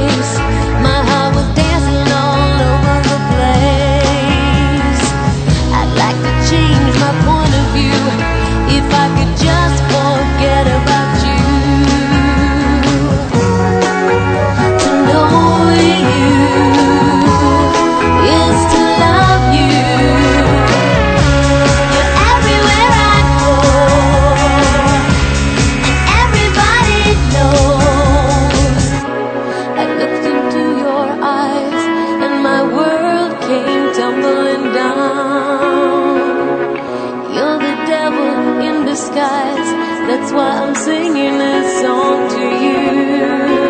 vez. That's why I'm singing this song to you.